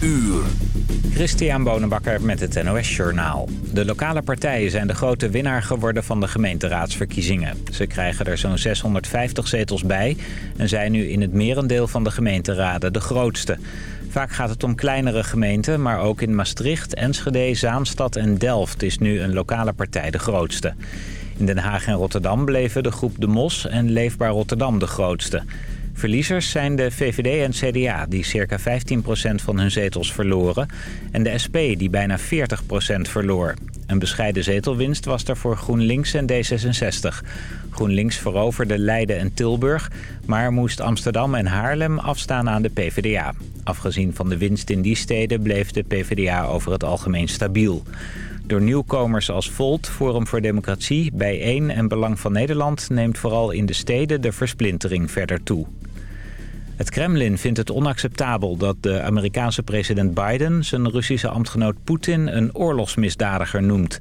uur. Christian Bonenbakker met het NOS Journaal. De lokale partijen zijn de grote winnaar geworden van de gemeenteraadsverkiezingen. Ze krijgen er zo'n 650 zetels bij... en zijn nu in het merendeel van de gemeenteraden de grootste. Vaak gaat het om kleinere gemeenten, maar ook in Maastricht, Enschede, Zaanstad en Delft... is nu een lokale partij de grootste. In Den Haag en Rotterdam bleven de groep De Mos en Leefbaar Rotterdam de grootste... Verliezers zijn de VVD en CDA, die circa 15% van hun zetels verloren... en de SP, die bijna 40% verloor. Een bescheiden zetelwinst was er voor GroenLinks en D66. GroenLinks veroverde Leiden en Tilburg... maar moest Amsterdam en Haarlem afstaan aan de PvdA. Afgezien van de winst in die steden bleef de PvdA over het algemeen stabiel. Door nieuwkomers als Volt, Forum voor Democratie, Bijeen en Belang van Nederland... neemt vooral in de steden de versplintering verder toe. Het Kremlin vindt het onacceptabel dat de Amerikaanse president Biden... zijn Russische ambtgenoot Poetin een oorlogsmisdadiger noemt.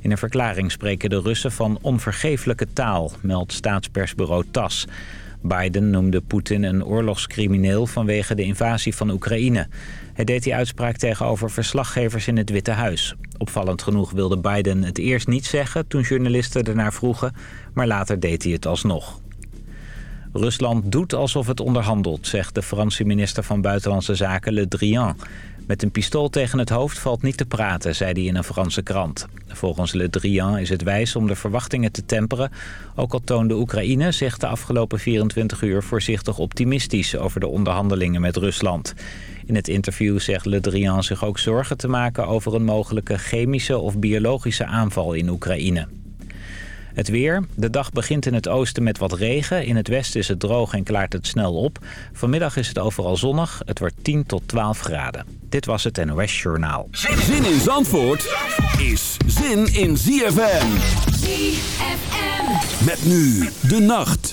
In een verklaring spreken de Russen van onvergeeflijke taal, meldt staatspersbureau TAS. Biden noemde Poetin een oorlogscrimineel vanwege de invasie van Oekraïne. Hij deed die uitspraak tegenover verslaggevers in het Witte Huis. Opvallend genoeg wilde Biden het eerst niet zeggen toen journalisten ernaar vroegen... maar later deed hij het alsnog. Rusland doet alsof het onderhandelt, zegt de Franse minister van Buitenlandse Zaken Le Drian. Met een pistool tegen het hoofd valt niet te praten, zei hij in een Franse krant. Volgens Le Drian is het wijs om de verwachtingen te temperen. Ook al toonde Oekraïne zich de afgelopen 24 uur voorzichtig optimistisch over de onderhandelingen met Rusland. In het interview zegt Le Drian zich ook zorgen te maken over een mogelijke chemische of biologische aanval in Oekraïne. Het weer. De dag begint in het oosten met wat regen. In het westen is het droog en klaart het snel op. Vanmiddag is het overal zonnig. Het wordt 10 tot 12 graden. Dit was het NOS Journaal. Zin in Zandvoort is zin in ZFM. ZFM. Met nu de nacht.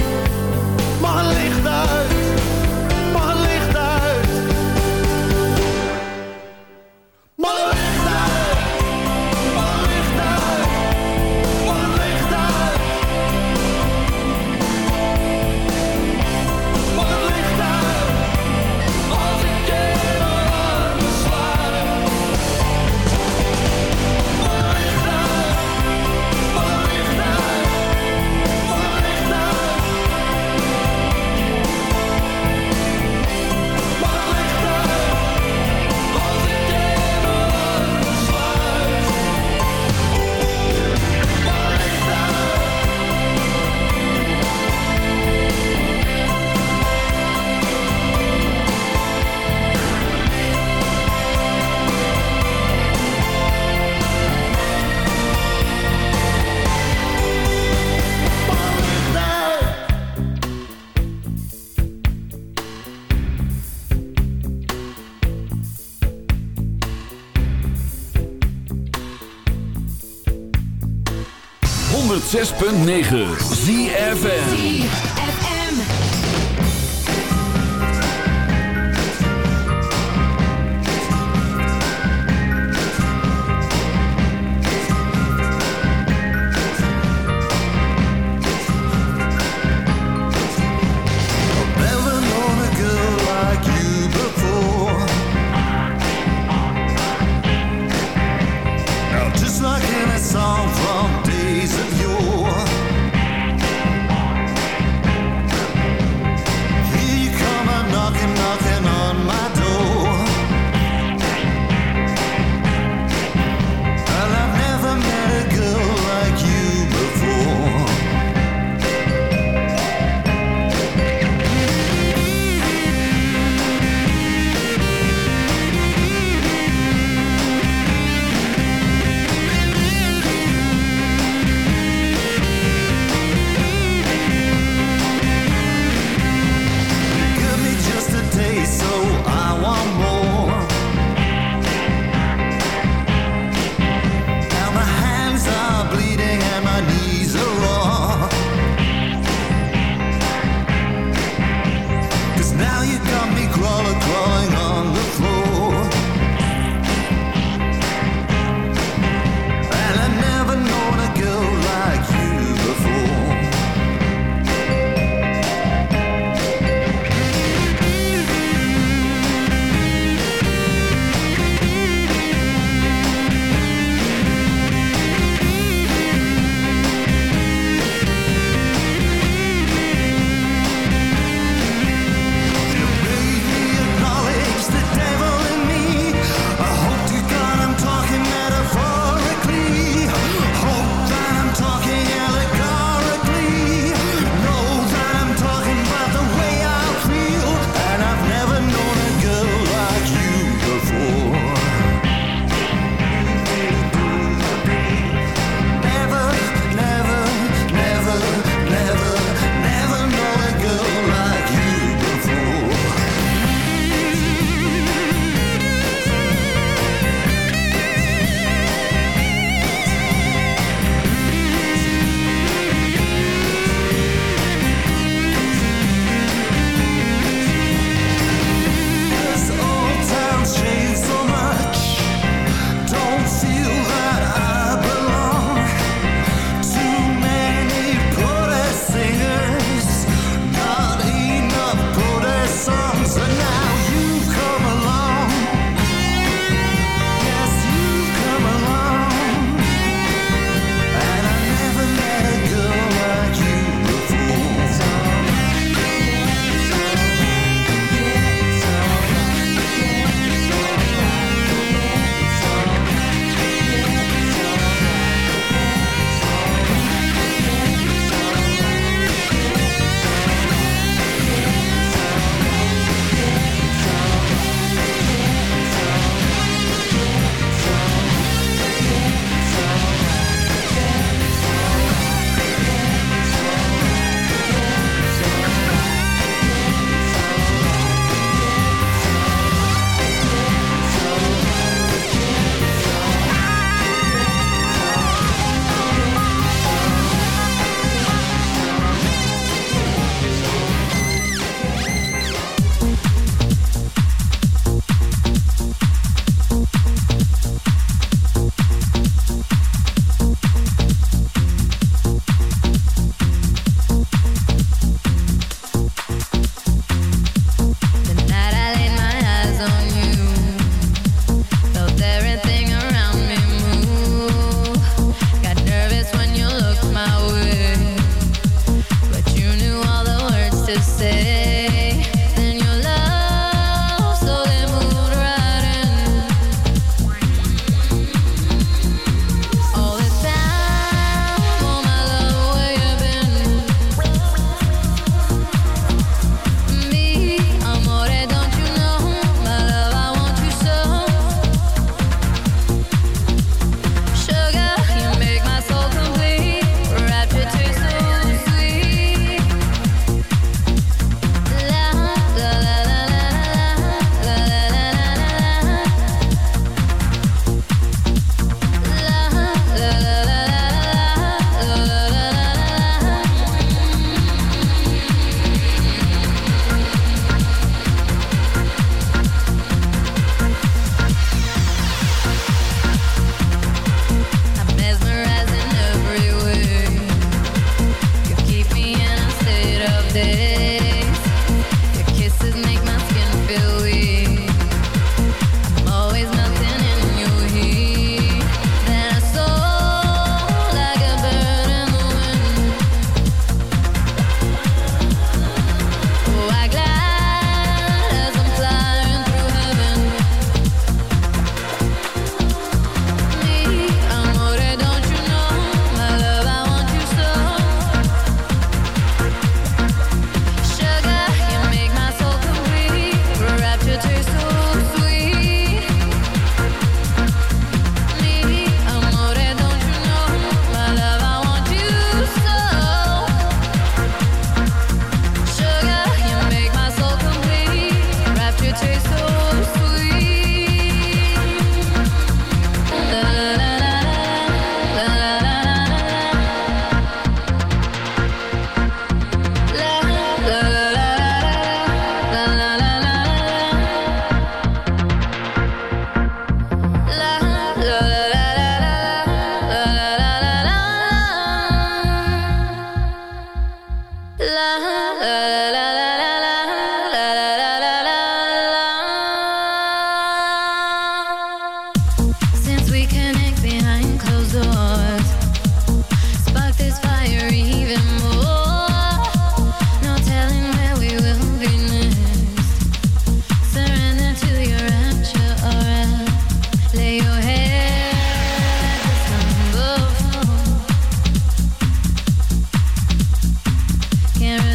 106.9 ZFN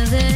other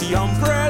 The umbrella.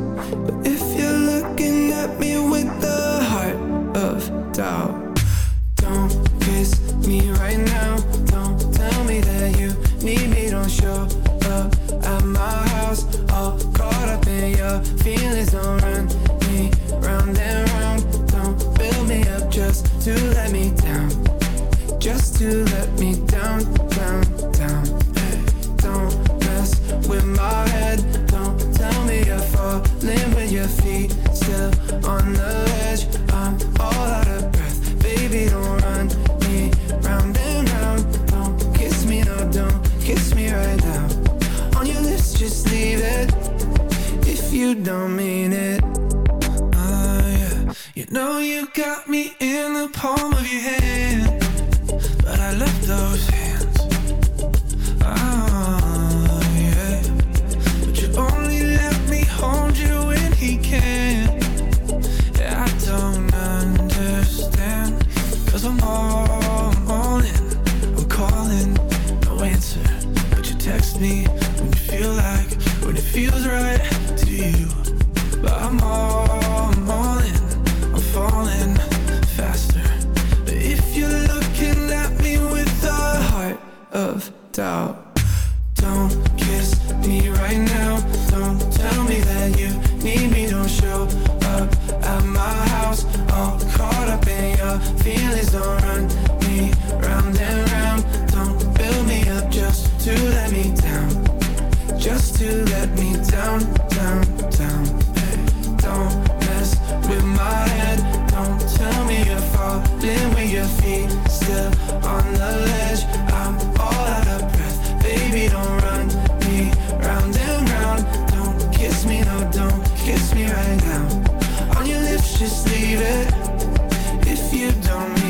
me right now. know you got me in the palm of your hand. Don't kiss me right now. Don't tell me that you need me. Don't show up at my house. All caught up in your feelings. Don't run me round and round. Don't build me up just to let me down. Just to let me down, down, down. Don't mess with my head. Don't tell me you're falling when your feet still on the ledge kiss me right now. On your lips, just leave it. If you don't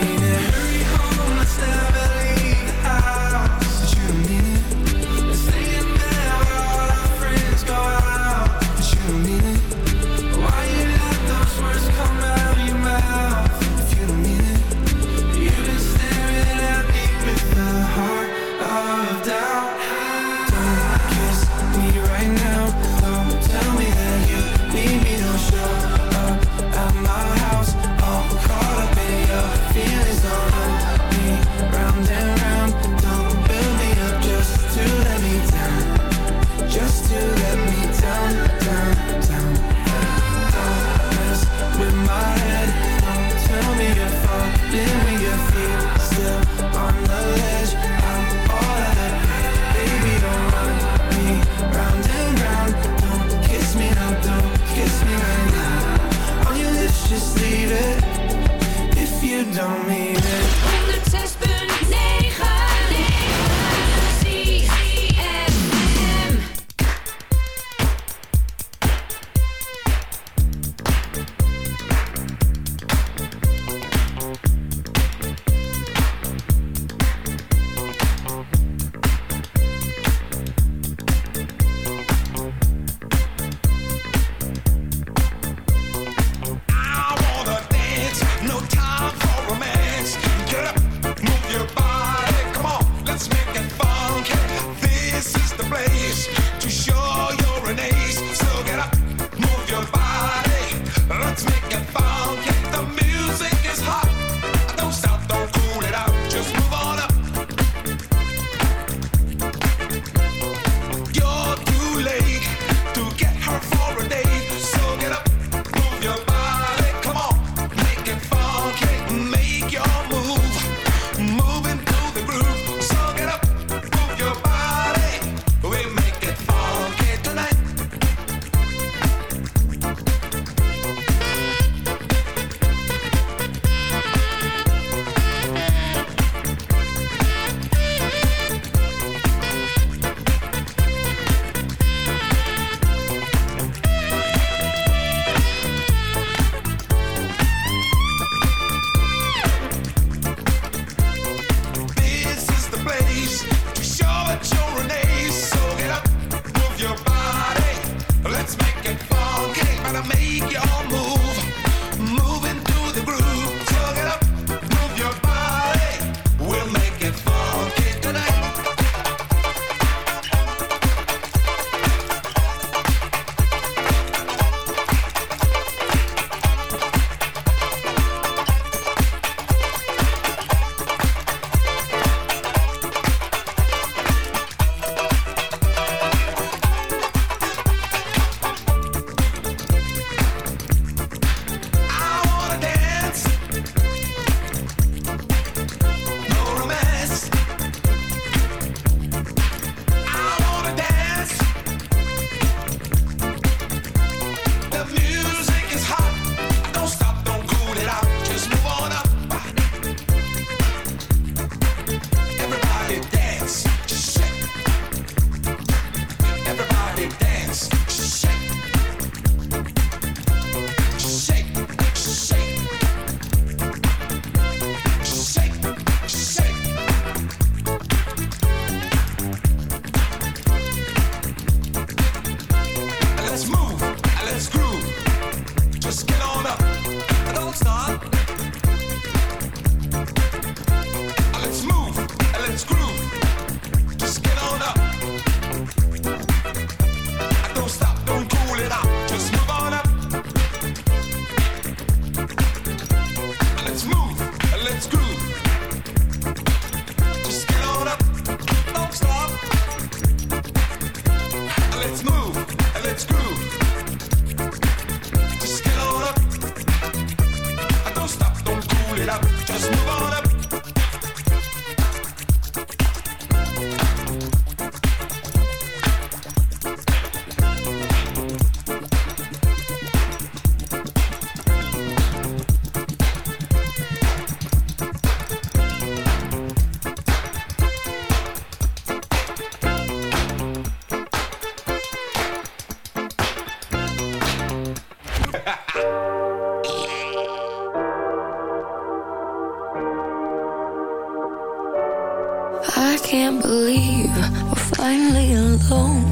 can't believe we're finally alone.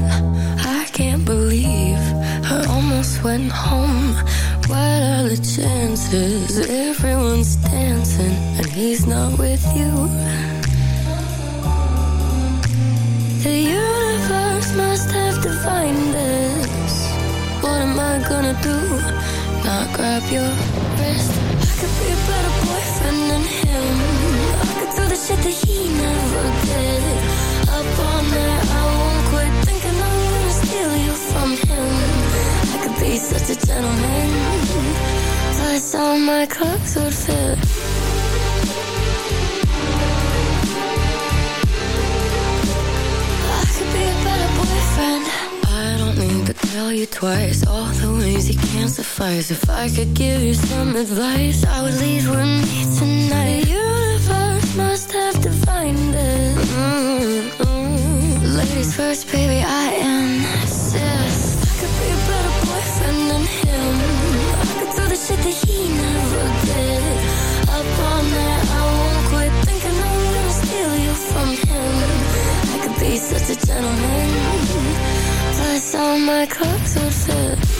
I can't believe I almost went home. What are the chances? Everyone's dancing and he's not with you. The universe must have defined us. What am I gonna do? Not grab your wrist. I could be a better boyfriend than him. I shit that he never did. Up all night, I won't quit thinking I'm steal you from him. I could be such a gentleman. Plus, all my clothes would fit. I could be a better boyfriend. I don't need the tell you twice all the ways you can't suffice. If I could give you some advice, I would leave with me tonight. Ladies first, baby, I insist. I could be a better boyfriend than him. I could do the shit that he never did. Up all night, I won't quit thinking I'm gonna steal you from him. I could be such a gentleman. Plus, all my clothes would fit.